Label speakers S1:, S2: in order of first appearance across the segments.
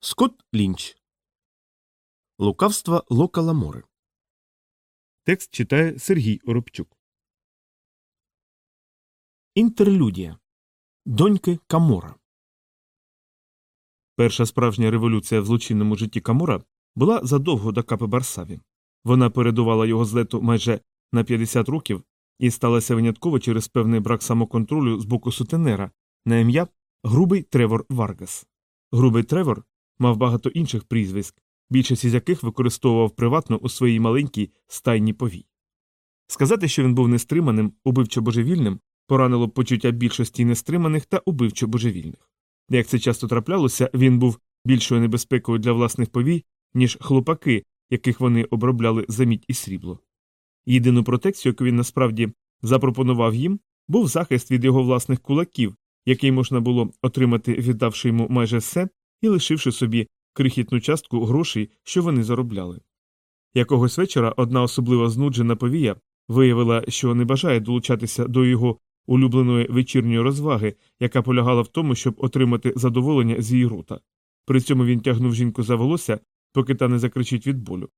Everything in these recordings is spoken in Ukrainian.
S1: Скотт Лінч. Лукавство Лока Ламори.
S2: Текст читає Сергій Оробчук.
S1: Інтерлюдія. Доньки Камора.
S2: Перша справжня революція в злочинному житті Камора була задовго до Капи Барсаві. Вона передувала його злету майже на 50 років і сталася винятково через певний брак самоконтролю з боку сутенера на ім'я Грубий Тревор Варгас. Грубий Тревор мав багато інших прізвиськ, більшість із яких використовував приватно у своїй маленькій стайній повій. Сказати, що він був нестриманим, убивчо божевільним, поранило б почуття більшості нестриманих та убивчо божевільних. Як це часто траплялося, він був більшою небезпекою для власних повій, ніж хлопаки, яких вони обробляли за мідь і срібло. Єдину протекцію, яку він насправді запропонував їм, був захист від його власних кулаків, який можна було отримати, віддавши йому майже все і лишивши собі крихітну частку грошей, що вони заробляли. Якогось вечора одна особливо знуджена повія виявила, що не бажає долучатися до його улюбленої вечірньої розваги, яка полягала в тому, щоб отримати задоволення з її рота. При цьому він тягнув жінку за волосся, поки та не закричить від болю.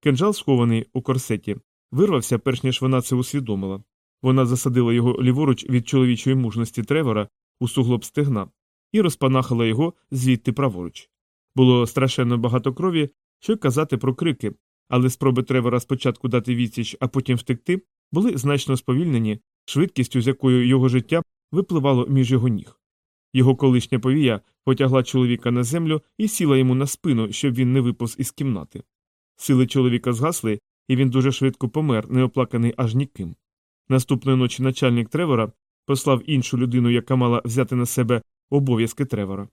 S2: Кинджал, схований у корсеті, вирвався, перш ніж вона це усвідомила. Вона засадила його ліворуч від чоловічої мужності Тревора у суглоб стегна і розпанахала його звідти праворуч. Було страшенно багато крові, що казати про крики, але спроби Тревора спочатку дати відсіч, а потім втекти, були значно сповільнені швидкістю, з якою його життя випливало між його ніг. Його колишня повія потягла чоловіка на землю і сіла йому на спину, щоб він не виповз із кімнати. Сили чоловіка згасли, і він дуже швидко помер, неоплаканий аж ніким. Наступної ночі начальник Тревора послав іншу людину, яка мала взяти на себе обов'язки Тревора.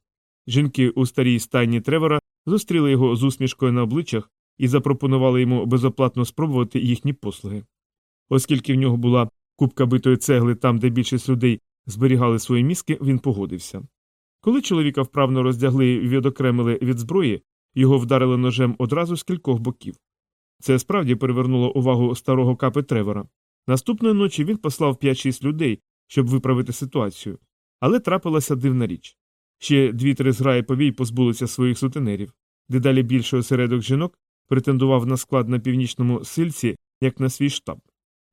S2: Жінки у старій стайні Тревора зустріли його з усмішкою на обличчях і запропонували йому безоплатно спробувати їхні послуги. Оскільки в нього була купка битої цегли там, де більшість людей зберігали свої мізки, він погодився. Коли чоловіка вправно роздягли і відокремили від зброї, його вдарили ножем одразу з кількох боків. Це справді привернуло увагу старого капи Тревора. Наступної ночі він послав 5-6 людей, щоб виправити ситуацію. Але трапилася дивна річ. Ще дві-три зграї повій позбулися своїх сутенерів. Дедалі більший осередок жінок претендував на склад на північному сильці, як на свій штаб.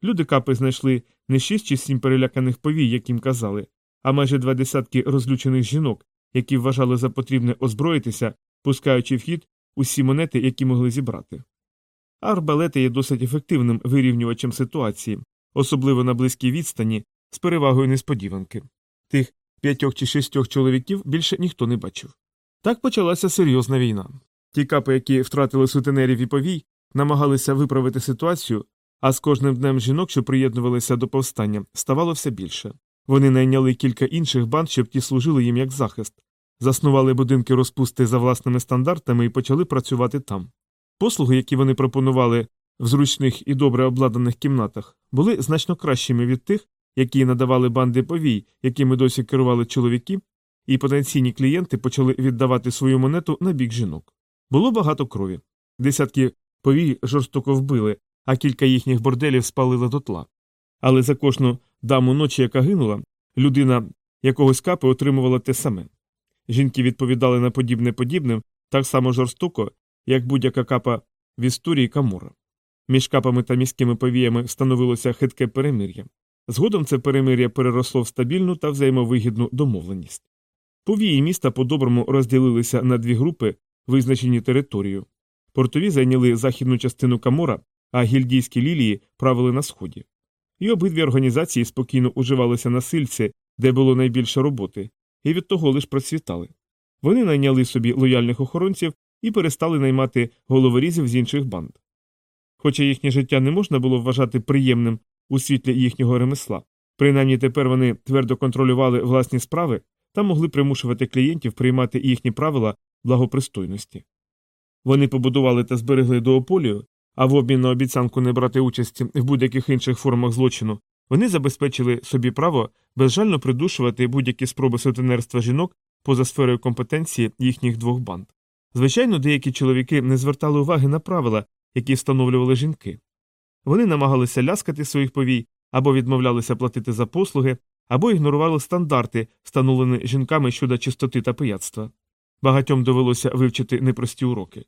S2: Люди капи знайшли не шість чи сім переляканих повій, як їм казали, а майже два десятки розлючених жінок, які вважали за потрібне озброїтися, пускаючи в хід усі монети, які могли зібрати. Арбалети є досить ефективним вирівнювачем ситуації, особливо на близькій відстані, з перевагою несподіванки. Тих п'ятьох чи шістьох чоловіків більше ніхто не бачив. Так почалася серйозна війна. Ті капи, які втратили сутенерів і повій, намагалися виправити ситуацію, а з кожним днем жінок, що приєднувалися до повстання, ставало все більше. Вони найняли кілька інших банд, щоб ті служили їм як захист, заснували будинки розпусти за власними стандартами і почали працювати там. Послуги, які вони пропонували в зручних і добре обладнаних кімнатах, були значно кращими від тих, які надавали банди повій, якими досі керували чоловіки, і потенційні клієнти почали віддавати свою монету на бік жінок. Було багато крові. Десятки повій жорстоко вбили, а кілька їхніх борделів спалили дотла. Але за кожну даму ночі, яка гинула, людина якогось капи отримувала те саме. Жінки відповідали на подібне подібним так само жорстоко, як будь-яка капа в історії Камора. Між капами та міськими повіями встановилося хитке перемир'я. Згодом це перемир'я переросло в стабільну та взаємовигідну домовленість. Повії міста по-доброму розділилися на дві групи, визначені територією. Портові зайняли західну частину Камора, а гільдійські лілії правили на сході. І обидві організації спокійно уживалися на сильці, де було найбільше роботи, і від того лиш процвітали. Вони найняли собі лояльних охоронців і перестали наймати головорізів з інших банд. Хоча їхнє життя не можна було вважати приємним у світлі їхнього ремесла, принаймні тепер вони твердо контролювали власні справи та могли примушувати клієнтів приймати їхні правила благопристойності. Вони побудували та зберегли дуополію, а в обмін на обіцянку не брати участі в будь-яких інших формах злочину, вони забезпечили собі право безжально придушувати будь-які спроби сутенерства жінок поза сферою компетенції їхніх двох банд. Звичайно, деякі чоловіки не звертали уваги на правила, які встановлювали жінки. Вони намагалися ляскати своїх повій або відмовлялися платити за послуги, або ігнорували стандарти, встановлені жінками щодо чистоти та пияцтва. Багатьом довелося вивчити непрості уроки.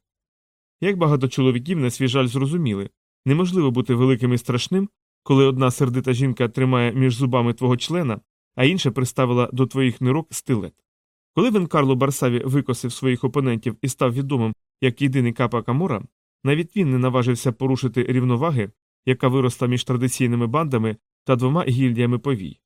S2: Як багато чоловіків на свій жаль зрозуміли неможливо бути великим і страшним, коли одна сердита жінка тримає між зубами твого члена, а інша приставила до твоїх нирок стилет. Коли Венкарло Барсаві викосив своїх опонентів і став відомим як єдиний капа Камора, навіть він не наважився порушити рівноваги, яка виросла між традиційними бандами та двома гільдіями повій.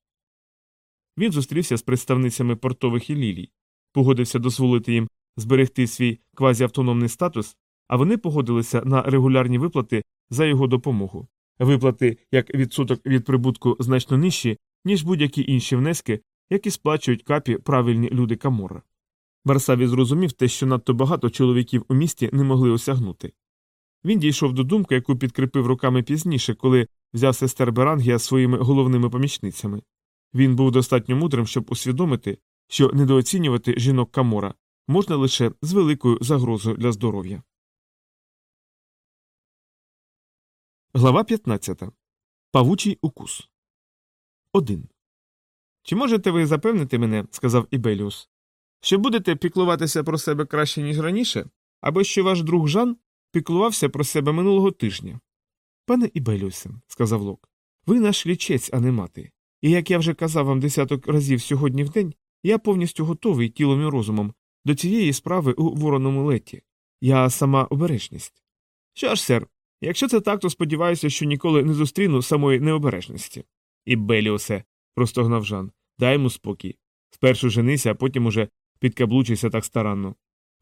S2: Він зустрівся з представницями портових і лілій, погодився дозволити їм зберегти свій квазіавтономний статус, а вони погодилися на регулярні виплати за його допомогу. Виплати як відсоток від прибутку значно нижчі, ніж будь-які інші внески, які сплачують капі правильні люди Камора. Барсаві зрозумів те, що надто багато чоловіків у місті не могли осягнути. Він дійшов до думки, яку підкріпив руками пізніше, коли взяв сестер Берангія своїми головними помічницями. Він був достатньо мудрим, щоб усвідомити, що недооцінювати жінок Камора можна лише з великою загрозою для здоров'я. Глава 15. Павучий укус. 1. Чи можете ви запевнити мене, сказав Ібеліус, що будете піклуватися про себе краще, ніж раніше, або що ваш друг Жан піклувався про себе минулого тижня? Пане Ібеліусе, сказав Лок, ви наш лічець, а не мати. І як я вже казав вам десяток разів сьогодні в день, я повністю готовий тілом і розумом до цієї справи у вороному леті. Я сама обережність. Що ж, сер, якщо це так, то сподіваюся, що ніколи не зустріну самої необережності. І Беліусе, простогнав Жан, дай йому спокій. Спершу женися, а потім уже підкаблучися так старанно.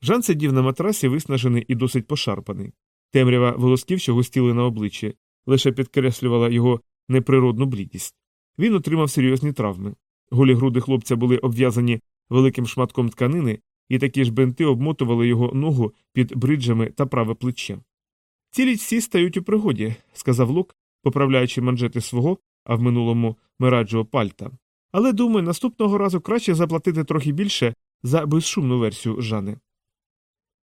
S2: Жан сидів на матрасі, виснажений і досить пошарпаний. Темрява волосків, що густіли на обличчі, лише підкреслювала його неприродну блідість. Він отримав серйозні травми. Голі груди хлопця були обв'язані великим шматком тканини, і такі ж бенти обмотували його ногу під бриджами та праве плече. Ці лічці стають у пригоді, сказав Лук, поправляючи манжети свого, а в минулому мираджого пальта. Але думаю, наступного разу краще заплатити трохи більше за безшумну версію Жани.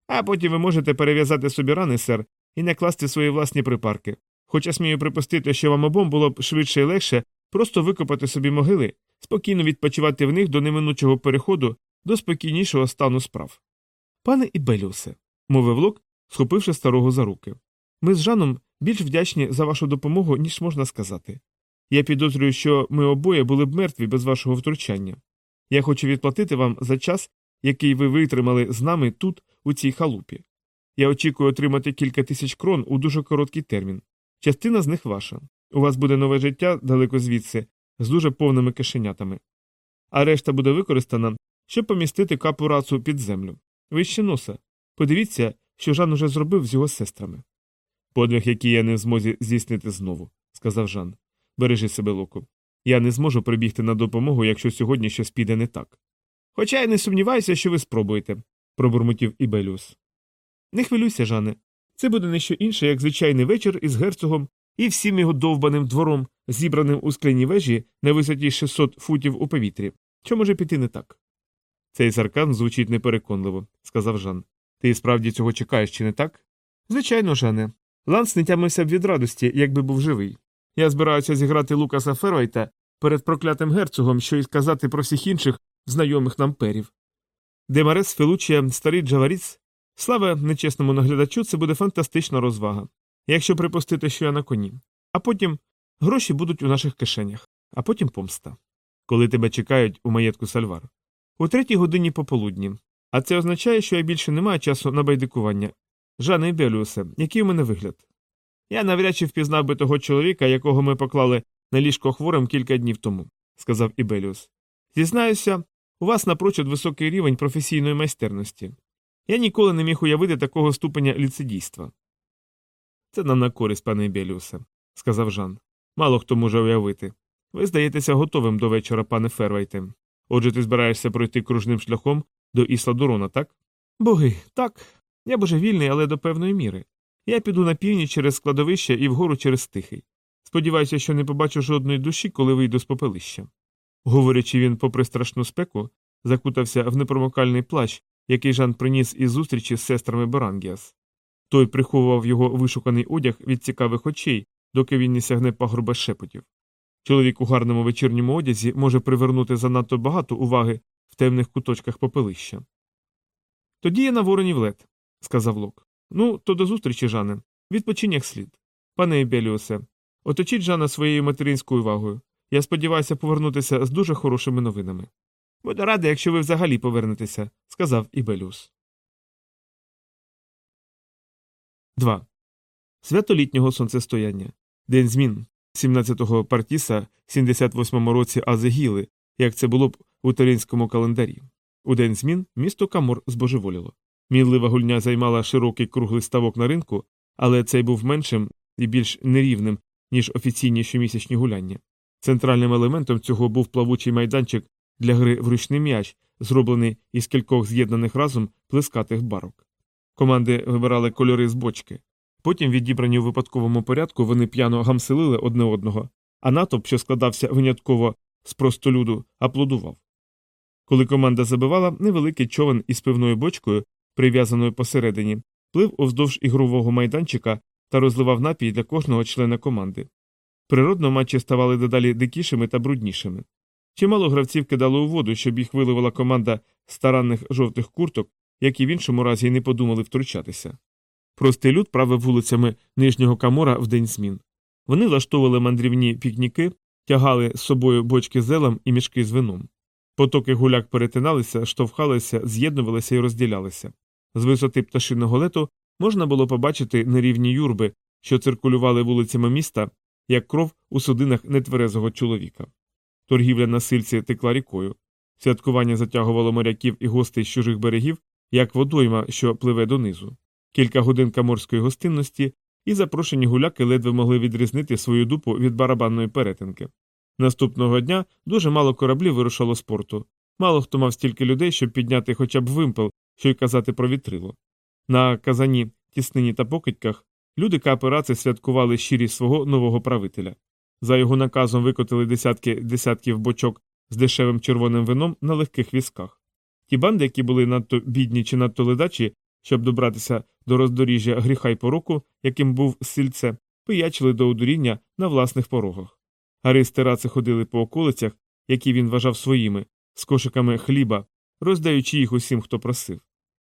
S2: А потім ви можете перев'язати собі рани, сер, і не класти свої власні припарки. Хоча смію припустити, що вам обом було б швидше і легше просто викопати собі могили, спокійно відпочивати в них до неминучого переходу до спокійнішого стану справ. Пане Ібеліусе, мовив Лок, схопивши старого за руки, ми з Жаном більш вдячні за вашу допомогу, ніж можна сказати. Я підозрюю, що ми обоє були б мертві без вашого втручання. Я хочу відплатити вам за час, який ви витримали з нами тут, у цій халупі. Я очікую отримати кілька тисяч крон у дуже короткий термін. Частина з них ваша. У вас буде нове життя далеко звідси, з дуже повними кишенятами. А решта буде використана, щоб помістити капу рацу під землю. Вище носа. Подивіться, що Жан уже зробив з його сестрами. Подвиг, який я не в змозі здійснити знову, сказав Жан. Бережи себе, Локу. Я не зможу прибігти на допомогу, якщо сьогодні щось піде не так. Хоча я не сумніваюся, що ви спробуєте, пробурмотів Ібеліус. Не хвилюйся, Жане. Це буде не що інше, як звичайний вечір із герцогом і всім його довбаним двором, зібраним у скляній вежі на висоті 600 футів у повітрі. Що може піти не так? Цей саркан звучить непереконливо, сказав Жан. Ти справді цього чекаєш, чи не так? Звичайно, Жане. Ланс не тямився б від радості, якби був живий. Я збираюся зіграти Лукаса Феройта перед проклятим герцогом, що й сказати про всіх інших знайомих нам перів. Демарес Фелучія, старий Джаваріц. Слава нечесному наглядачу, це буде фантастична розвага. Якщо припустити, що я на коні. А потім гроші будуть у наших кишенях, а потім помста. Коли тебе чекають у маєтку Сальвар. У третій годині пополудні. А це означає, що я більше не маю часу на байдикування. Жане Белюсе, який у мене вигляд? Я навряд чи впізнав би того чоловіка, якого ми поклали на ліжко хворим кілька днів тому, сказав Ібеліус. Зізнаюся, у вас напрочуд високий рівень професійної майстерності. Я ніколи не міг уявити такого ступеня ліцедійства. Це нам на користь, пане Ібеліусе, сказав Жан. Мало хто може уявити. Ви здаєтеся готовим до вечора, пане Фервайте. Отже, ти збираєшся пройти кружним шляхом до Ісла Дурона, так? Боги, так. Я божевільний, але до певної міри. Я піду на північ через складовище і вгору через тихий. Сподіваюся, що не побачу жодної душі, коли вийду з попелища. Говорячи, він, попри страшну спеку, закутався в непромокальний плащ, який Жан приніс із зустрічі з сестрами Барангіас. Той приховував його вишуканий одяг від цікавих очей, доки він не сягне пагорба шепотів. Чоловік у гарному вечірньому одязі може привернути занадто багато уваги в темних куточках попелища. Тоді я на воронів лед, сказав Лок. Ну, то до зустрічі, Жане. Відпочинь як слід. Пане Ебеліусе, оточіть Жана своєю материнською увагою. Я сподіваюся повернутися з дуже хорошими новинами. Буду радий, якщо ви взагалі повернетеся, сказав Ібеліус. 2. Свято літнього сонцестояння. День змін 17-го партіса 78-му році Азегіли, як це було б у таринському календарі. У день змін місто Камор збожеволіло. Мінлива гульня займала широкий круглий ставок на ринку, але цей був меншим і більш нерівним, ніж офіційні щомісячні гуляння. Центральним елементом цього був плавучий майданчик для гри в ручний м'яч, зроблений із кількох з'єднаних разом плескатих барок. Команди вибирали кольори з бочки. Потім, відібрані у випадковому порядку, вони п'яно гамселили одне одного, а натовп, що складався винятково з простолюду, аплодував. Коли команда забивала, невеликий човен із пивною бочкою, прив'язаною посередині, плив уздовж ігрового майданчика та розливав напій для кожного члена команди. Природно матчі ставали дедалі дикішими та бруднішими. Чимало гравців кидали у воду, щоб їх виливала команда старанних жовтих курток, які в іншому разі й не подумали втручатися. Простий люд правив вулицями нижнього камора в день змін. Вони влаштовували мандрівні пікніки, тягали з собою бочки з зелем і мішки з вином. Потоки гуляк перетиналися, штовхалися, з'єднувалися і розділялися. З висоти пташиного лету можна було побачити нерівні юрби, що циркулювали вулицями міста, як кров у судинах нетверезого чоловіка. Торгівля на сильці текла рікою. Святкування затягувало моряків і гостей з чужих берегів, як водойма, що пливе донизу. Кілька годин каморської гостинності, і запрошені гуляки ледве могли відрізнити свою дупу від барабанної перетинки. Наступного дня дуже мало кораблів вирушало з порту. Мало хто мав стільки людей, щоб підняти хоча б вимпел, що й казати про вітрило. На казані, тіснині та покидьках люди кооперації святкували щирість свого нового правителя. За його наказом викотили десятки десятків бочок з дешевим червоним вином на легких візках. Ті банди, які були надто бідні чи надто ледачі, щоб добратися до роздоріжжя гріха й пороку, яким був сильце, пиячили до одуріння на власних порогах. Аристи раци ходили по околицях, які він вважав своїми, з кошиками хліба, роздаючи їх усім, хто просив.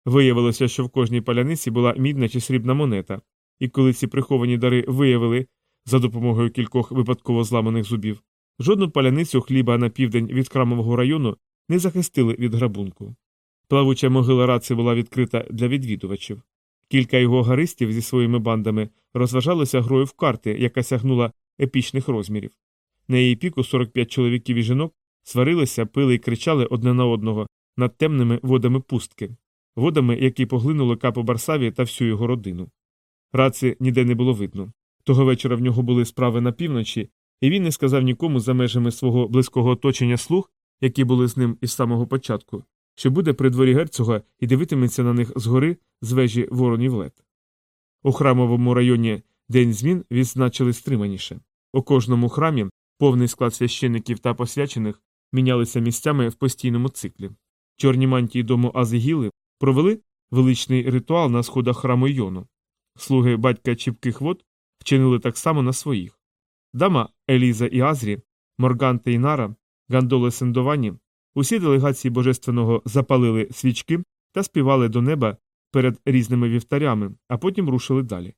S2: Виявилося, що в кожній паляниці була мідна чи срібна монета, і коли ці приховані дари виявили за допомогою кількох випадково зламаних зубів, жодну паляницю хліба на південь від храмового району не захистили від грабунку. Плавуча могила раци була відкрита для відвідувачів. Кілька його гаристів зі своїми бандами розважалися грою в карти, яка сягнула епічних розмірів. На її піку 45 чоловіків і жінок сварилися, пили і кричали одне на одного над темними водами пустки, водами, які поглинули капу Барсаві та всю його родину. Раці ніде не було видно. Того вечора в нього були справи на півночі, і він не сказав нікому за межами свого близького оточення слуг, які були з ним із самого початку, що буде при дворі герцога і дивитиметься на них згори з вежі воронів лед. У храмовому районі День змін відзначили стриманіше. У кожному храмі повний склад священиків та посвячених мінялися місцями в постійному циклі. Чорні мантії дому Азигіли провели величний ритуал на сходах храму Йону. Слуги батька чіпких вод вчинили так само на своїх. Дама Еліза і Азрі, Морганте і Нара, Гандоле Сендовані, усі делегації божественного запалили свічки та співали до неба перед різними вівтарями, а потім рушили далі.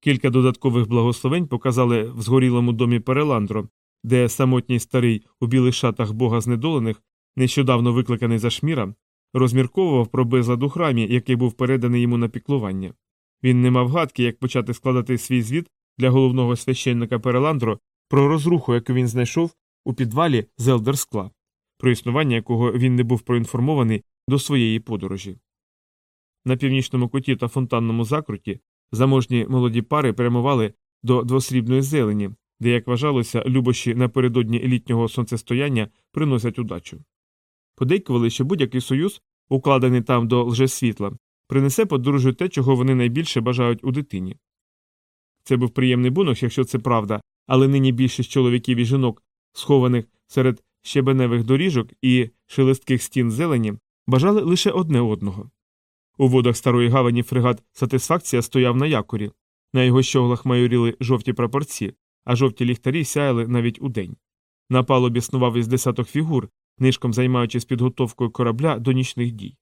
S2: Кілька додаткових благословень показали в згорілому домі Переландро, де самотній старий у білих шатах бога знедолених, нещодавно викликаний за шміра, розмірковував про безлад у храмі, який був переданий йому на піклування. Він не мав гадки, як почати складати свій звіт для головного священника Переландро про розруху, яку він знайшов у підвалі Зелдерскла, про існування якого він не був проінформований до своєї подорожі. На північному куті та фонтанному закруті заможні молоді пари прямували до двосрібної зелені, де, як вважалося, любощі напередодні літнього сонцестояння приносять удачу. Подейкували, що будь-який союз, укладений там до лжесвітла, принесе подружжю те, чого вони найбільше бажають у дитині. Це був приємний бунок, якщо це правда, але нині більшість чоловіків і жінок, схованих серед щебеневих доріжок і шелестких стін зелені, бажали лише одне одного. У водах старої гавані фрегат Сатисфакція стояв на якорі, на його щоглах майоріли жовті прапорці, а жовті ліхтарі сяяли навіть удень. На палубі снував із десяток фігур, нишком займаючись підготовкою корабля до нічних дій.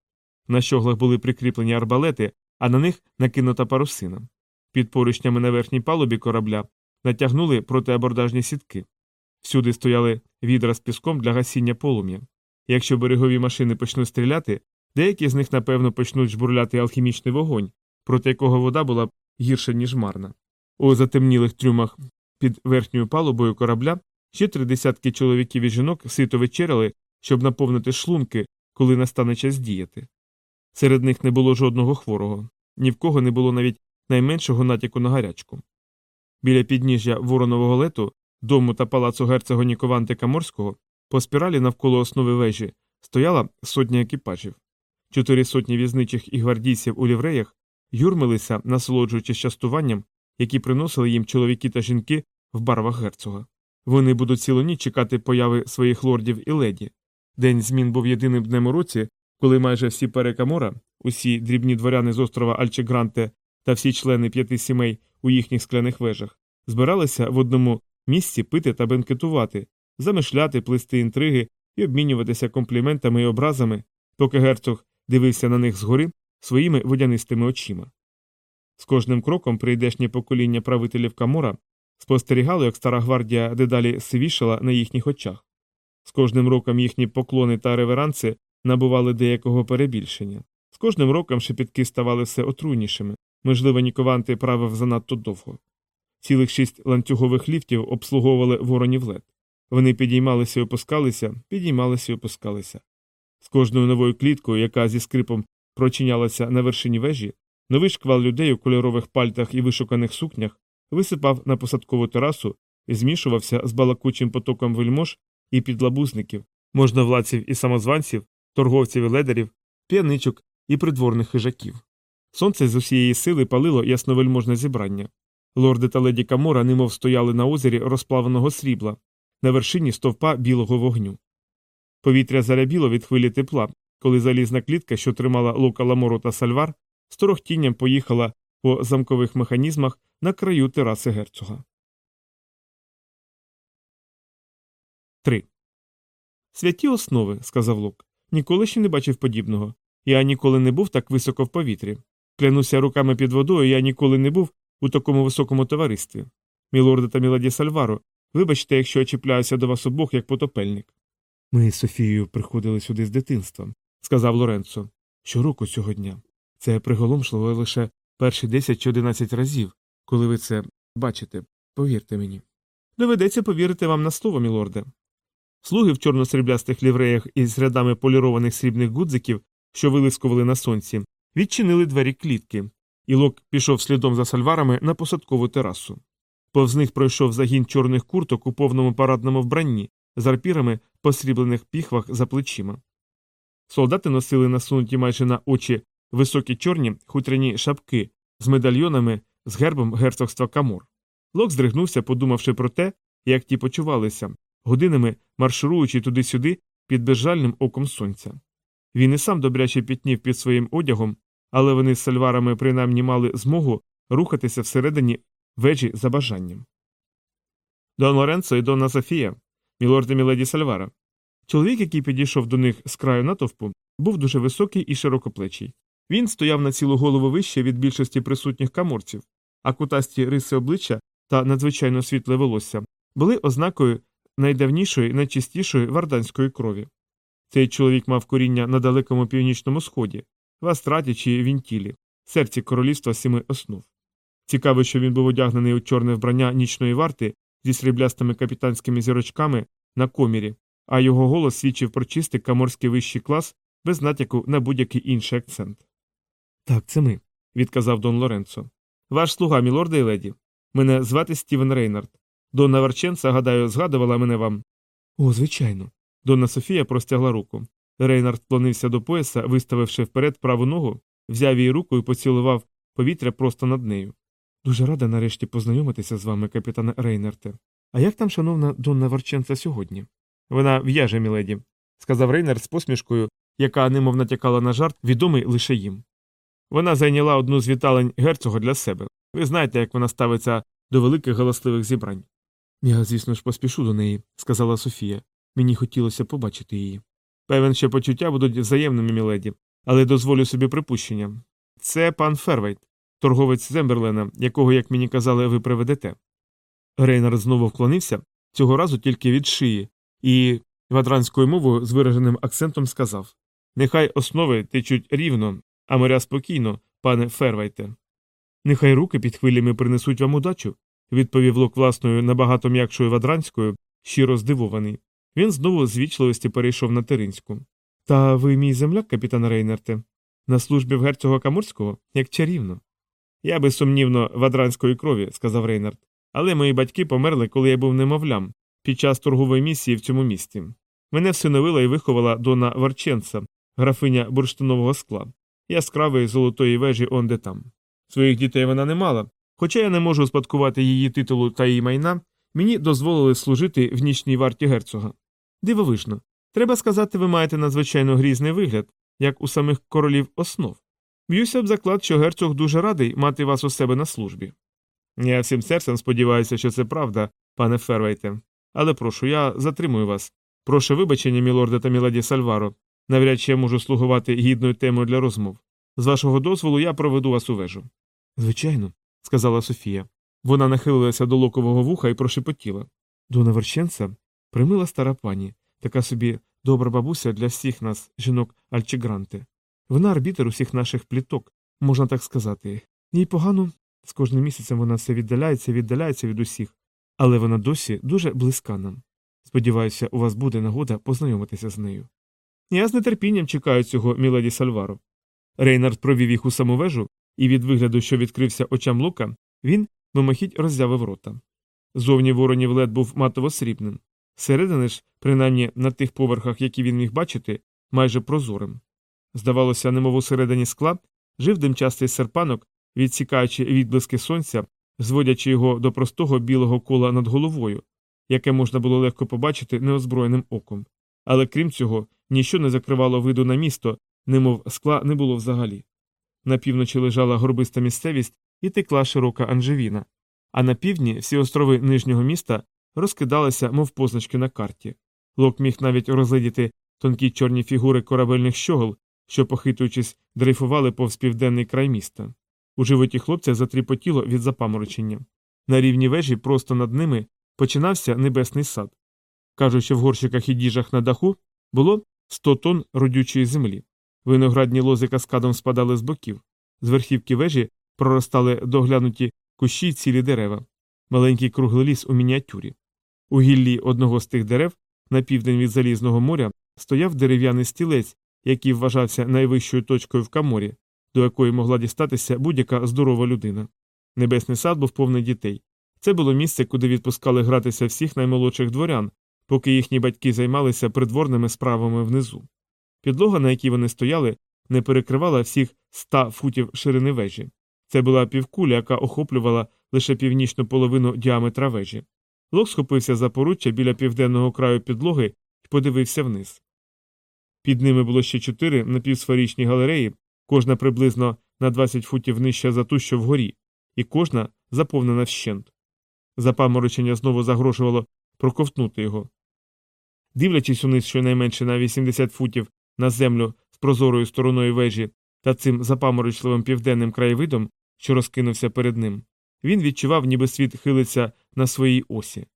S2: На щоглах були прикріплені арбалети, а на них накинута парусина. Під поручнями на верхній палубі корабля натягнули протиабордажні сітки. Всюди стояли відра з піском для гасіння полум'я. Якщо берегові машини почнуть стріляти, деякі з них, напевно, почнуть жбурляти алхімічний вогонь, проти якого вода була гірша, ніж марна. У затемнілих трюмах під верхньою палубою корабля ще три десятки чоловіків і жінок сито вечеряли, щоб наповнити шлунки, коли настане час діяти. Серед них не було жодного хворого, ні в кого не було навіть найменшого натяку на гарячку. Біля підніжжя воронового лету, дому та палацу герцога Нікованти Каморського, по спіралі навколо основи вежі стояла сотня екіпажів. Чотири сотні візничих і гвардійців у лівреях юрмилися, насолоджуючись частуванням, які приносили їм чоловіки та жінки в барвах герцога. Вони будуть цілу ніч чекати появи своїх лордів і леді. День змін був єдиним днем у році, коли майже всі перекамора, усі дрібні дворяни з острова Альчегранте та всі члени п'яти сімей у їхніх скляних вежах, збиралися в одному місці пити та бенкетувати, замишляти, плести інтриги і обмінюватися компліментами і образами, поки герцог дивився на них згори своїми водянистими очима. З кожним кроком прийдешнє покоління правителів Камора спостерігало, як стара гвардія дедалі сивішала на їхніх очах. З кожним роком їхні поклони та реверанси набували деякого перебільшення. З кожним роком шепітки ставали все отруйнішими, можливо, Нікованти правив занадто довго. Цілих шість ланцюгових ліфтів обслуговували воронів лед. Вони підіймалися і опускалися, підіймалися і опускалися. З кожною новою кліткою, яка зі скрипом прочинялася на вершині вежі, новий шквал людей у кольорових пальтах і вишуканих сукнях висипав на посадкову терасу і змішувався з балакучим потоком вельмож і підлабузників, можновладців і самозванців, торговців і ледерів, п'яничок і придворних хижаків. Сонце з усієї сили палило ясновельможне зібрання. Лорди та леді Камора немов стояли на озері розплаваного срібла, на вершині стовпа білого вогню. Повітря зарябіло від хвилі тепла, коли залізна клітка, що тримала лука ламору та сальвар, з торохтінням поїхала по замкових механізмах на краю тераси герцога. 3. Святі основи, сказав Лук. Ніколи ще не бачив подібного. Я ніколи не був так високо в повітрі. Клянуся руками під водою, я ніколи не був у такому високому товаристві. Мілорде та міладі Сальваро, вибачте, якщо я чіпляюся до вас обох як потопельник. Ми з Софією приходили сюди з дитинства, сказав Лоренцо. Щороку цього дня. Це приголомшливо лише перші 10 чи 11 разів, коли ви це бачите, повірте мені. Доведеться повірити вам на слово, мілорде. Слуги в чорно-сріблястих лівреях із рядами полірованих срібних гудзиків, що вилискували на сонці, відчинили двері клітки, і лок пішов слідом за сальварами на посадкову терасу. Повз них пройшов загін чорних курток у повному парадному вбранні, з арпірами по сріблених піхвах за плечима. Солдати носили насунуті майже на очі високі чорні хутряні шапки з медальйонами з гербом герцогства Камор. Лок здригнувся, подумавши про те, як ті почувалися, годинами маршируючи туди-сюди під безжальним оком сонця. Він і сам добряче пітнів під своїм одягом, але вони з сальварами принаймні мали змогу рухатися всередині вежі за бажанням. Дон Лоренцо і Донна Софія, мілорд і міледі Сальвара. Чоловік, який підійшов до них з краю натовпу, був дуже високий і широкоплечий. Він стояв на цілу голову вище від більшості присутніх каморців, а кутасті риси обличчя та надзвичайно світле волосся були ознакою найдавнішої, найчистішої варданської крові. Цей чоловік мав коріння на далекому північному сході, в Астраті чи Вінтілі, серці королівства сіми основ. Цікаво, що він був одягнений у чорне вбрання нічної варти зі сріблястими капітанськими зірочками на комірі, а його голос свідчив про чистий каморський вищий клас без натяку на будь-який інший акцент. Так, це ми, відказав Дон Лоренцо. Ваш слуга, мілорда і леді. Мене звати Стівен Рейнард. Донна Варченца, гадаю, згадувала мене вам. О, звичайно. Донна Софія простягла руку. Рейнард вклонився до пояса, виставивши вперед праву ногу, взяв її руку і поцілував повітря просто над нею. Дуже рада нарешті познайомитися з вами, капітане Рейнарте. А як там, шановна Донна Варченца, сьогодні? Вона в'яже, міледі, сказав Рейнард з посмішкою, яка немов натякала на жарт, відомий лише їм. Вона зайняла одну з віталень герцога для себе. Ви знаєте, як вона ставиться до великих галасливих зібрань. Я, звісно ж, поспішу до неї, сказала Софія. Мені хотілося побачити її. Певен, що почуття будуть взаємними, міледі. але дозволю собі припущення. Це пан Фервейт, торговець з Емберлена, якого, як мені казали, ви приведете. Рейнар знову вклонився, цього разу тільки від шиї, і вадранською мовою з вираженим акцентом сказав Нехай основи течуть рівно, а моря спокійно, пане Фервайте. Нехай руки під хвилями принесуть вам удачу, відповів Локк власною набагато м'якшою вадранською, щиро здивований. Він знову з вічливості перейшов на теринську. Та ви мій земляк, капітан Рейнерте, на службі в герцога Камурського, як чарівно. Я безсумнівно вадранської крові, сказав Рейнард, але мої батьки померли, коли я був немовлям, під час торгової місії в цьому місті. Мене всиновила і виховала дона Варченца, графиня бурштинового скла, яскравої золотої вежі онде там. Своїх дітей вона не мала, хоча я не можу успадкувати її титулу та її майна, мені дозволили служити в нічній варті герцога. Дивовижно. Треба сказати, ви маєте надзвичайно грізний вигляд, як у самих королів основ. Б'юся б заклад, що герцог дуже радий мати вас у себе на службі. Я всім серцем сподіваюся, що це правда, пане Фервейте. Але прошу, я затримую вас. Прошу вибачення, мілорде та міладі Сальваро. Навряд чи я можу слугувати гідною темою для розмов. З вашого дозволу я проведу вас у вежу. Звичайно, сказала Софія. Вона нахилилася до локового вуха і прошепотіла. Дона Верченца примила стара пані, така собі добра бабуся для всіх нас, жінок Альчегранти. Вона арбітер усіх наших пліток, можна так сказати. Їй погано, з кожним місяцем вона все віддаляється, віддаляється від усіх, але вона досі дуже близька нам. Сподіваюся, у вас буде нагода познайомитися з нею. Я з нетерпінням чекаю цього, міледі Сальваро. Рейнард провів їх у саму вежу, і від вигляду, що відкрився очам лука, він мимохідь роззявив рота. Зовні воронів лед був матово срібним, середини ж, принаймні на тих поверхах, які він міг бачити, майже прозорим. Здавалося, немов усередині скла, жив димчастий серпанок, відсікаючи відблиски сонця, зводячи його до простого білого кола над головою, яке можна було легко побачити неозброєним оком. Але крім цього, ніщо не закривало виду на місто, немов скла не було взагалі. На півночі лежала горбиста місцевість і текла широка Анжевіна, а на півдні всі острови нижнього міста розкидалися, мов позначки на карті. Лок міг навіть розглядіти тонкі чорні фігури корабельних щогол, що, похитуючись, дрейфували повз південний край міста. У животі хлопця затріпотіло від запаморочення. На рівні вежі, просто над ними, починався небесний сад. Кажуть, що в горщиках і діжах на даху було 100 тонн родючої землі. Виноградні лози каскадом спадали з боків, з верхівки вежі проростали доглянуті кущі й цілі дерева, маленький круглий ліс у мініатюрі. У гіллі одного з тих дерев, на південь від Залізного моря, стояв дерев'яний стілець, який вважався найвищою точкою в каморі, до якої могла дістатися будь-яка здорова людина. Небесний сад був повний дітей. Це було місце, куди відпускали гратися всіх наймолодших дворян, поки їхні батьки займалися придворними справами внизу. Підлога, на якій вони стояли, не перекривала всіх ста футів ширини вежі. Це була півкуля, яка охоплювала лише північну половину діаметра вежі. Лок схопився за поруччя біля південного краю підлоги і подивився вниз. Під ними було ще чотири напівсферичні галереї, кожна приблизно на 20 футів нижча за ту, що вгорі, і кожна заповнена вщент. Запаморочення знову загрожувало проковтнути його. Дивлячись униз щонайменше на 80 футів на землю з прозорою стороною вежі та цим запаморочливим південним краєвидом, що розкинувся перед ним, він відчував, ніби світ хилиться на своїй осі.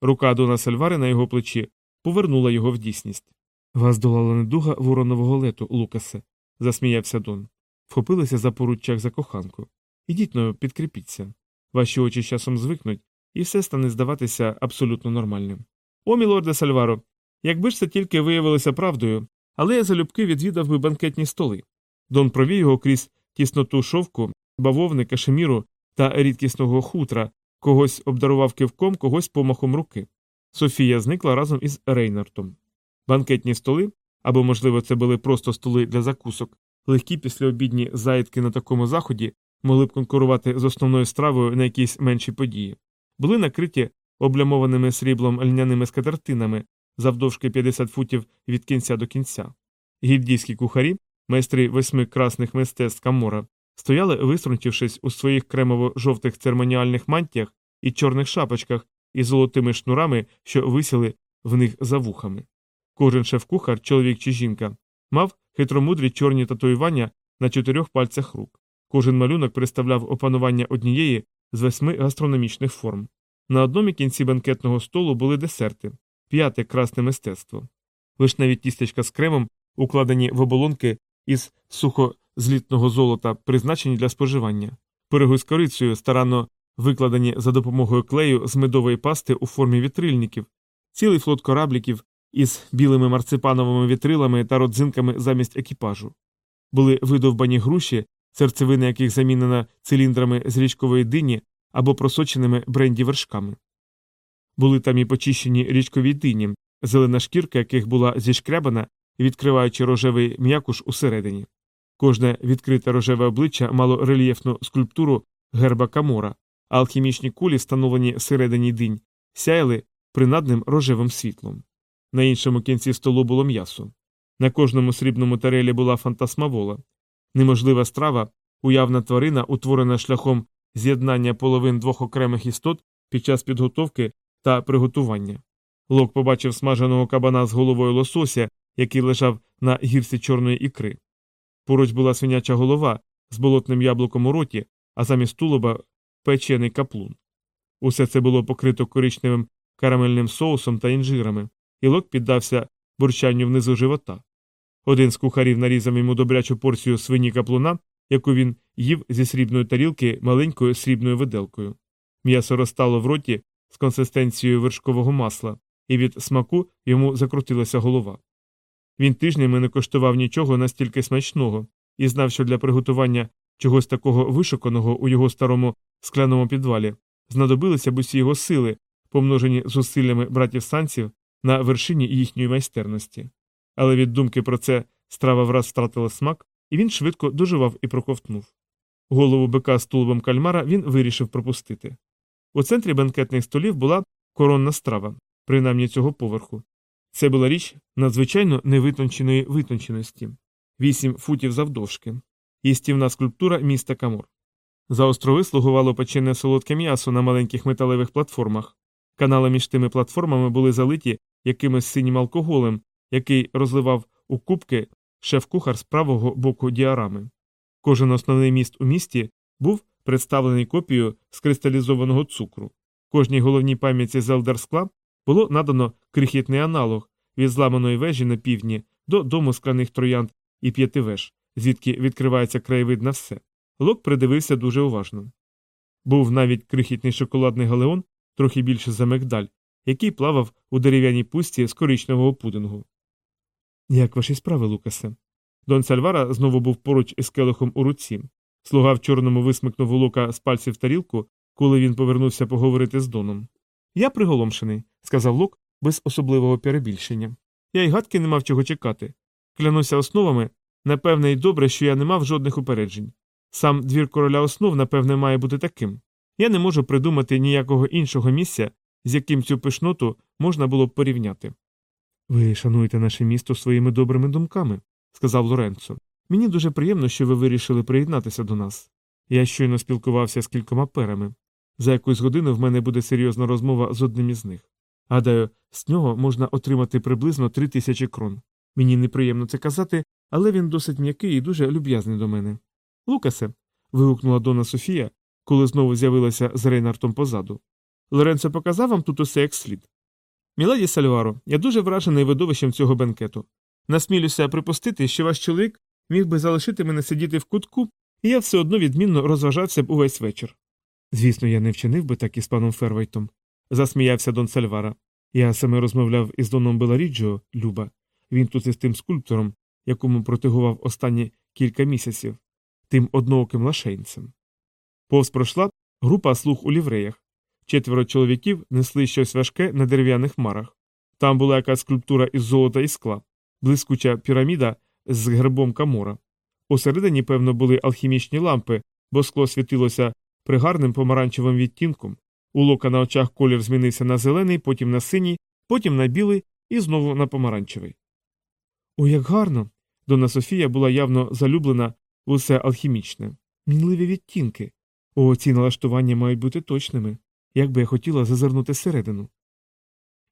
S2: Рука Дона Сальвари на його плечі повернула його в дійсність. Вас долала недуга воронового лету, Лукасе, засміявся Дон. Вхопилися за поруччях за коханку. Ідіть но, підкріпіться. Ваші очі часом звикнуть, і все стане здаватися абсолютно нормальним. О, мілорде Сальваро, якби ж це тільки виявилося правдою, але я залюбки відвідав би банкетні столи. Дон провів його крізь тісноту шовку, бавовни, кашеміру та рідкісного хутра, когось обдарував кивком, когось помахом руки. Софія зникла разом із Рейнартом. Банкетні столи, або, можливо, це були просто столи для закусок, легкі післяобідні заїдки на такому заході могли б конкурувати з основною стравою на якісь менші події, були накриті облямованими сріблом льняними скатертинами завдовжки 50 футів від кінця до кінця. Гільдійські кухарі, майстри восьми красних мистецтв Камора, стояли, виструнчившись у своїх кремово-жовтих церемоніальних мантіях і чорних шапочках із золотими шнурами, що висіли в них за вухами. Кожен шеф-кухар, чоловік чи жінка, мав хитромудрі чорні татуювання на чотирьох пальцях рук. Кожен малюнок представляв опанування однієї з восьми гастрономічних форм. На одному кінці банкетного столу були десерти, п'яте красне мистецтво. Вишневі тістечка з кремом, укладені в оболонки із сухозлітного золота, призначені для споживання, пироги з корицею, старанно викладені за допомогою клею з медової пасти у формі вітрильників, цілий флот корабліків із білими марципановими вітрилами та родзинками замість екіпажу. Були видовбані груші, серцевина яких замінена циліндрами з річкової дині або просоченими бренді вершками. Були там і почищені річкові дині, зелена шкірка яких була зішкрябана, відкриваючи рожевий м'якуш усередині. Кожне відкрите рожеве обличчя мало рельєфну скульптуру герба камора, а алхімічні кулі, встановлені всередині динь, сяяли принадним рожевим світлом. На іншому кінці столу було м'ясо. На кожному срібному тарелі була фантасмавола, неможлива страва, уявна тварина, утворена шляхом з'єднання половин двох окремих істот під час підготовки та приготування. Лок побачив смаженого кабана з головою лосося, який лежав на гірці чорної ікри. Поруч була свиняча голова з болотним яблуком у роті, а замість тулуба печений каплун. Усе це було покрито коричневим карамельним соусом та інжирами, і лок піддався бурчанню внизу живота. Один з кухарів нарізав йому добрячу порцію свині каплуна, яку він їв зі срібної тарілки маленькою срібною виделкою. М'ясо розтало в роті з консистенцією вершкового масла, і від смаку йому закрутилася голова. Він тижнями не коштував нічого настільки смачного і знав, що для приготування чогось такого вишуканого у його старому скляному підвалі знадобилися б усі його сили, помножені зусиллями братів санців на вершині їхньої майстерності. Але від думки про це страва враз втратила смак, і він швидко доживав і проковтнув. Голову бика з тулубом кальмара він вирішив пропустити. У центрі банкетних столів була коронна страва, принаймні цього поверху. Це була річ надзвичайно невитонченої витонченості вісім футів завдовжки, їстівна скульптура міста Камор. За острови слугувало печене солодке м'ясо на маленьких металевих платформах. Канали між тими платформами були залиті якимось синім алкоголем, який розливав у кубки шеф-кухар з правого боку діарами. Кожен основний міст у місті був представлений копією з кристалізованого цукру. Кожній головній пам'ятці з елдерскла було надано крихітний аналог від зламаної вежі на півдні до дому скляних троянд і п'яти веж, звідки відкривається краєвид на все. Лок придивився дуже уважно. Був навіть крихітний шоколадний галеон, трохи більше за мигдаль, який плавав у дерев'яній пусті з коричневого пудингу. Як ваші справи, Лукасе? Дон Сальвара знову був поруч із келихом у руці. Слуга в чорному висмикнув у лука з пальців тарілку, коли він повернувся поговорити з Доном. Я приголомшений, сказав Лук без особливого перебільшення. Я й гадки не мав чого чекати. Клянуся основами, напевне, й добре, що я не мав жодних упереджень. Сам двір короля основ, напевне, має бути таким. Я не можу придумати ніякого іншого місця, з яким цю пишноту можна було б порівняти. Ви шануєте наше місто своїми добрими думками, сказав Лоренцо. Мені дуже приємно, що ви вирішили приєднатися до нас. Я щойно спілкувався з кількома перами. За якусь годину в мене буде серйозна розмова з одним із них. Гадаю, з нього можна отримати приблизно три тисячі крон. Мені неприємно це казати, але він досить м'який і дуже люб'язний до мене. Лукасе. вигукнула Дона Софія, коли знову з'явилася з Рейнартом позаду. Лоренцо показав вам тут усе як слід. Міледі Сальваро, я дуже вражений видовищем цього бенкету. Насмілюся припустити, що ваш чоловік міг би залишити мене сидіти в кутку, і я все одно відмінно розважався б увесь вечір. Звісно, я не вчинив би так із паном Фервейтом, засміявся Дон Сальвара. Я саме розмовляв із Доном Беларіджо, Люба. Він тут із тим скульптором, якому протигував останні кілька місяців, тим однооким лашейнцем. Повз пройшла група слуг у лівреях. Четверо чоловіків несли щось важке на дерев'яних марах. Там була якась скульптура із золота і скла, блискуча піраміда з гербом камора. Посередині, певно, були алхімічні лампи, бо скло світилося пригарним помаранчевим відтінком. У лока на очах колір змінився на зелений, потім на синій, потім на білий і знову на помаранчевий. О, як гарно. Дона Софія була явно залюблена в усе алхімічне. Мінливі відтінки. О, ці налаштування мають бути точними. Як би я хотіла зазирнути всередину.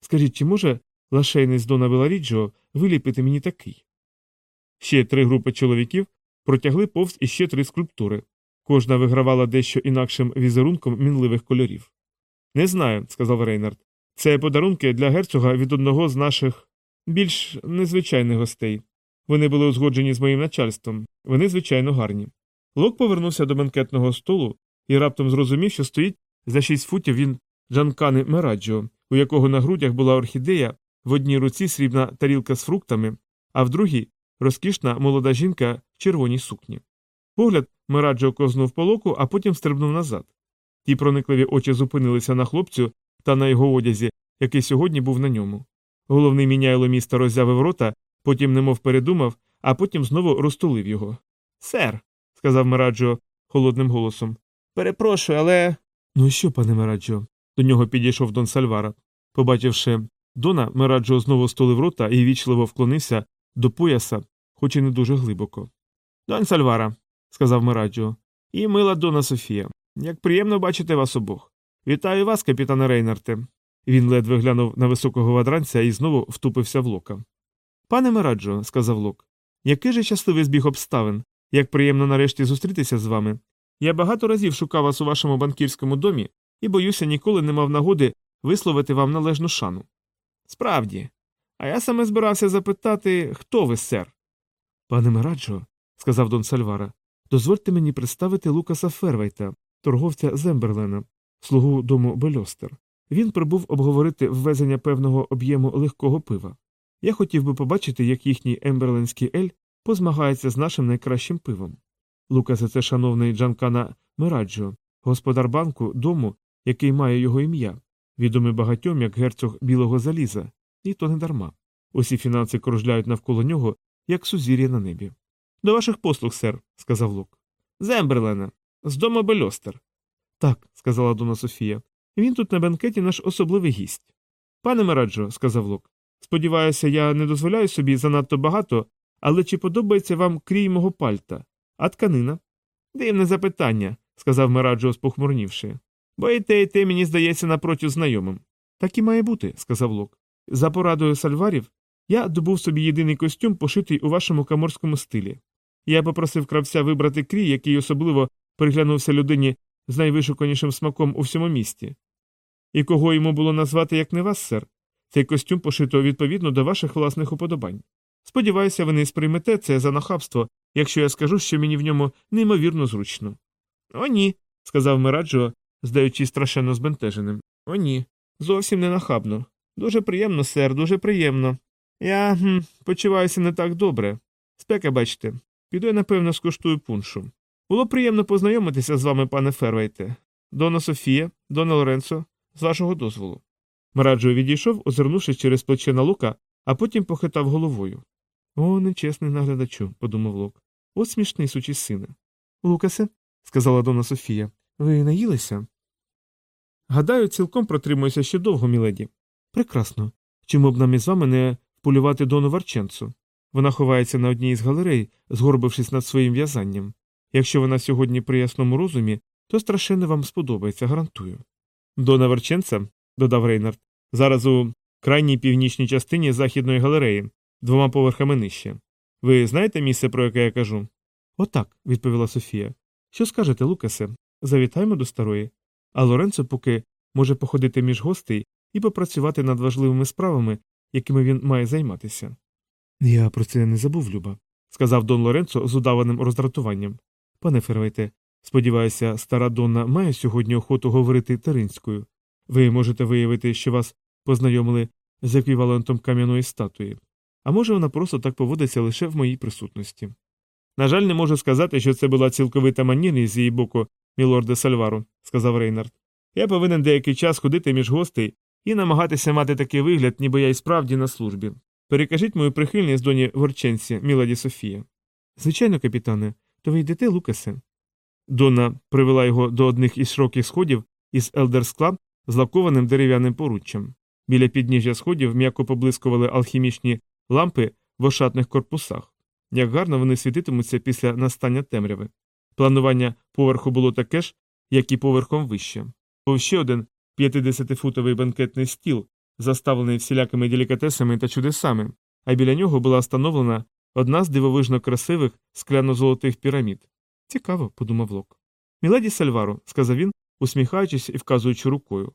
S2: Скажіть, чи може лашейний з Дона Беларіджо виліпити мені такий? Ще три групи чоловіків протягли повз іще три скульптури. Кожна вигравала дещо інакшим візерунком мінливих кольорів. Не знаю, сказав Рейнард. Це подарунки для герцога від одного з наших більш незвичайних гостей. Вони були узгоджені з моїм начальством, вони, звичайно, гарні. Лок повернувся до бенкетного столу і раптом зрозумів, що стоїть за шість футів він Джанкани Мераджо, у якого на грудях була орхідея, в одній руці срібна тарілка з фруктами, а в другій розкішна молода жінка в червоній сукні. Погляд Мераджо ковзнув по локу, а потім стрибнув назад. Ті проникливі очі зупинилися на хлопцю та на його одязі, який сьогодні був на ньому. Головний міняйло міста роззявив рота, потім немов передумав, а потім знову розтулив його. Сер, сказав Мераджо холодним голосом. Перепрошую, але. Ну що, пане Мераджо? До нього підійшов Дон Сальвара. Побачивши Дона, Мераджо знову стулив рота і вічливо вклонився до пояса, хоч і не дуже глибоко. Дон Сальвара, сказав Мераджо, і мила Дона Софія. Як приємно бачити вас обох. Вітаю вас, капітане Рейнарте. Він ледве глянув на високого вадранця і знову втупився в лока. Пане Мераджо, сказав Лок, який же щасливий збіг обставин, як приємно нарешті зустрітися з вами. Я багато разів шукав вас у вашому банкірському домі і, боюся, ніколи не мав нагоди висловити вам належну шану. Справді. А я саме збирався запитати, хто ви, сер? Пане Мераджо, сказав Дон Сальвара, дозвольте мені представити Лукаса Фервейта, торговця Земберлена, слугу дому Бельостер. Він прибув обговорити ввезення певного об'єму легкого пива. Я хотів би побачити, як їхній емберленський ель позмагається з нашим найкращим пивом. Лукасе це шановний Джанкана Мераджо, господар банку дому, який має його ім'я, відомий багатьом як герцог білого заліза, і то не дарма. Усі фінанси кружляють навколо нього, як сузір'я на небі. До ваших послуг, сер, сказав Лук. Земберлена, з дому Бельостер. Так, сказала Дона Софія. Він тут на бенкеті наш особливий гість. Пане Мераджо, сказав Лук, сподіваюся, я не дозволяю собі занадто багато, але чи подобається вам крій мого пальта, а тканина? Дивне запитання, сказав Мераджо, спохмурнівши. Бо і те, і те мені здається напротю знайомим. Так і має бути, сказав Лок. За порадою сальварів я добув собі єдиний костюм, пошитий у вашому каморському стилі. Я попросив кравця вибрати крій, який особливо приглянувся людині з найвишуканішим смаком у всьому місті. І кого йому було назвати, як не вас, сер? Цей костюм пошито відповідно до ваших власних уподобань. Сподіваюся, ви не сприймете це за нахабство, якщо я скажу, що мені в ньому неймовірно зручно. О, ні, сказав Мираджо, здаючи страшенно збентеженим. О, ні. Зовсім не нахабно. Дуже приємно, сер, дуже приємно. Я хм, почуваюся не так добре. Спека, бачите, піду я, напевно, скуштую пуншу. Було приємно познайомитися з вами, пане Фервейте. Дона Софія, Дона Лоренцо, з вашого дозволу. Мараджо відійшов, озирнувшись через плече на лука, а потім похитав головою. О, нечесний наглядачу, подумав Лук. От смішний сучий сине. Лукасе, сказала Дона Софія, ви наїлися? Гадаю, цілком протримуюся ще довго, міледі. Прекрасно. Чому б нам із вами не вполювати Дону Варченцу? Вона ховається на одній із галерей, згорбившись над своїм в'язанням. Якщо вона сьогодні при ясному розумі, то страшенно вам сподобається, гарантую. Дона Варченца, додав Рейнард, зараз у крайній північній частині західної галереї, двома поверхами нижче. Ви знаєте місце, про яке я кажу? Отак, відповіла Софія. Що скажете, Лукасе? Завітаємо до старої. А Лоренцо поки може походити між гостей і попрацювати над важливими справами, якими він має займатися. Я про це не забув, Люба, сказав Дон Лоренцо з удаваним роздратуванням. Пане Фервейте, сподіваюся, стара Донна має сьогодні охоту говорити теринською. Ви можете виявити, що вас познайомили з еквівалентом кам'яної статуї, а може вона просто так поводиться лише в моїй присутності. На жаль, не можу сказати, що це була цілковита манірність з її боку, мілорде Сальвару, сказав Рейнард. Я повинен деякий час ходити між гостей і намагатися мати такий вигляд, ніби я й справді на службі. Перекажіть мою прихильність доні Ворченці, міладі Софія. Звичайно, капітане, то ви йдете, Лукасе. Донна привела його до одних із широких сходів із елдерскла з лакованим дерев'яним поруччям. Біля підніжжя сходів м'яко поблискували алхімічні лампи в ошатних корпусах. Як гарно вони світитимуться після настання темряви. Планування поверху було таке ж, як і поверхом вище. Був ще один 50-футовий банкетний стіл, заставлений всілякими делікатесами та чудесами, а біля нього була встановлена одна з дивовижно красивих скляно-золотих пірамід. Цікаво, подумав Лок. Міледі Сальваро, сказав він, усміхаючись і вказуючи рукою.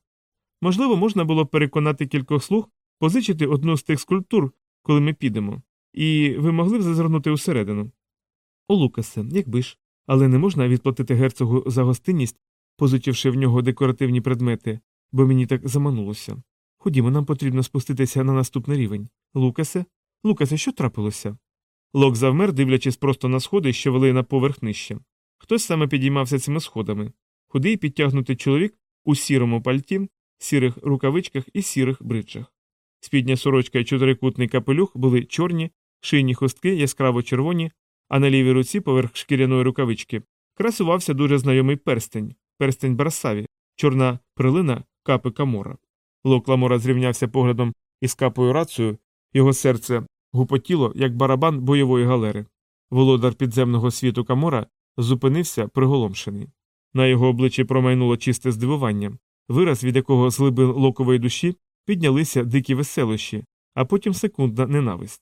S2: Можливо, можна було переконати кількох слуг позичити одну з тих скульптур, коли ми підемо, і ви могли б зазирнути усередину. О, Лукасе, якби ж, але не можна відплатити герцогу за гостинність, позичивши в нього декоративні предмети, бо мені так заманулося. Ходімо, нам потрібно спуститися на наступний рівень. Лукасе? Лукасе, що трапилося? Лок завмер, дивлячись просто на сходи, що вели на поверх нижче. Хтось саме підіймався цими сходами. Худий підтягнутий чоловік у сірому пальті, сірих рукавичках і сірих бриджах. Спідня сорочка і чотирикутний капелюх були чорні, шийні хустки яскраво червоні, а на лівій руці, поверх шкіряної рукавички, красувався дуже знайомий перстень, перстень Барсаві, чорна прилина капи Камора. Лок Ламора зрівнявся поглядом із капою рацею, його серце гупотіло, як барабан бойової галери. Володар підземного світу Камора зупинився приголомшений. На його обличчі промайнуло чисте здивування, вираз, від якого з глибин локової душі піднялися дикі веселощі, а потім секундна ненависть.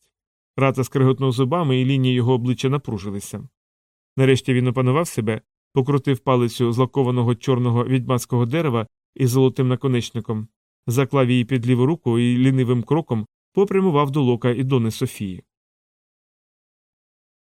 S2: Рата скриготнув зубами, і лінії його обличчя напружилися. Нарешті він опанував себе, покрутив палицю з лакованого чорного відьмацького дерева із золотим наконечником, заклав її під ліву руку і лінивим кроком попрямував до лока і дони Софії.